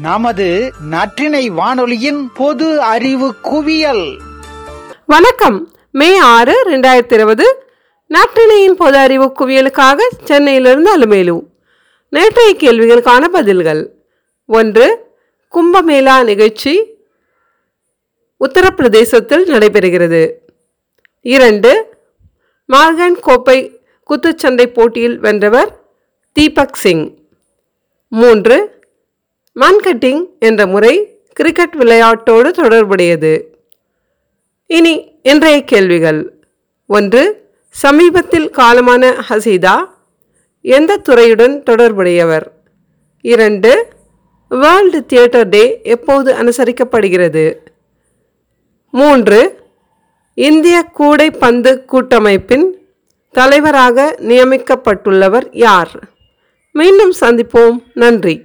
நமது நற்றினை வானொலியின் பொது அறிவு குவியல். வணக்கம். மே ஆறு ரெண்டாயிரத்தி இருபது நற்றினையின் பொது அறிவு குவியலுக்காக சென்னையிலிருந்து அலுமேலு. நேற்றைய கேள்விகளுக்கான பதில்கள். ஒன்று கும்பமேளா நிகழ்ச்சி உத்தரப்பிரதேசத்தில் நடைபெறுகிறது. இரண்டு மார்கன் கோப்பை குத்துச்சண்டை போட்டியில் வென்றவர் தீபக் சிங். மூன்று மன்கட்டிங் என்ற முறை கிரிக்கெட் விளையாட்டோடு தொடர்புடையது. இனி இன்றைய கேள்விகள். ஒன்று சமீபத்தில் காலமான ஹசீதா எந்த துறையுடன் தொடர்புடையவர்? இரண்டு வேர்ல்டு தியேட்டர் டே எப்போது அனுசரிக்கப்படுகிறது? மூன்று இந்திய கூடைப்பந்து கூட்டமைப்பின் தலைவராக நியமிக்கப்பட்டுள்ளவர் யார்? மீண்டும் சந்திப்போம். நன்றி.